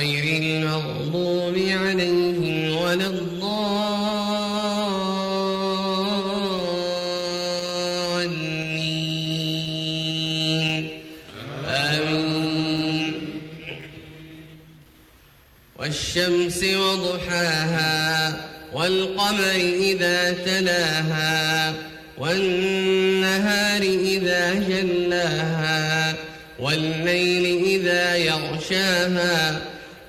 غير المغضوب عليهم ولا الضالين. آمين. والشمس وضحاها والقمر إذا تلاها والنهار إذا جلاها والليل إذا يغشاها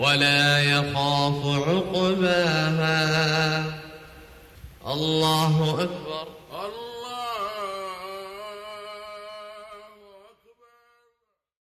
ولا يخاف عقباها. الله أكبر.